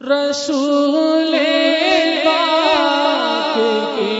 رسول پاک کی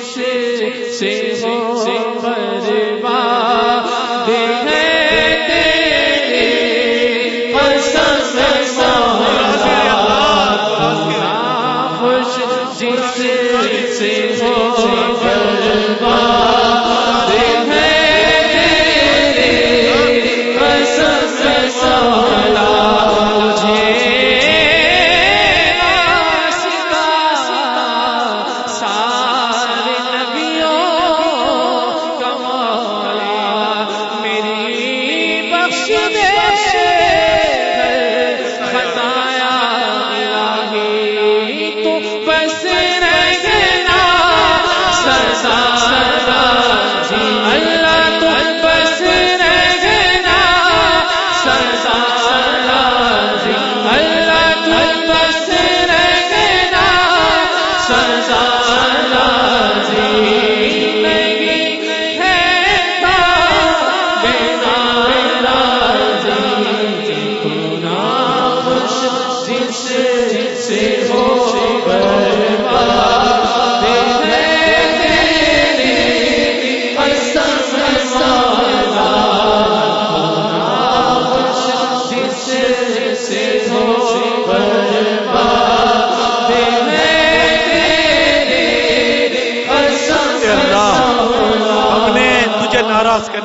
سے ہو ہو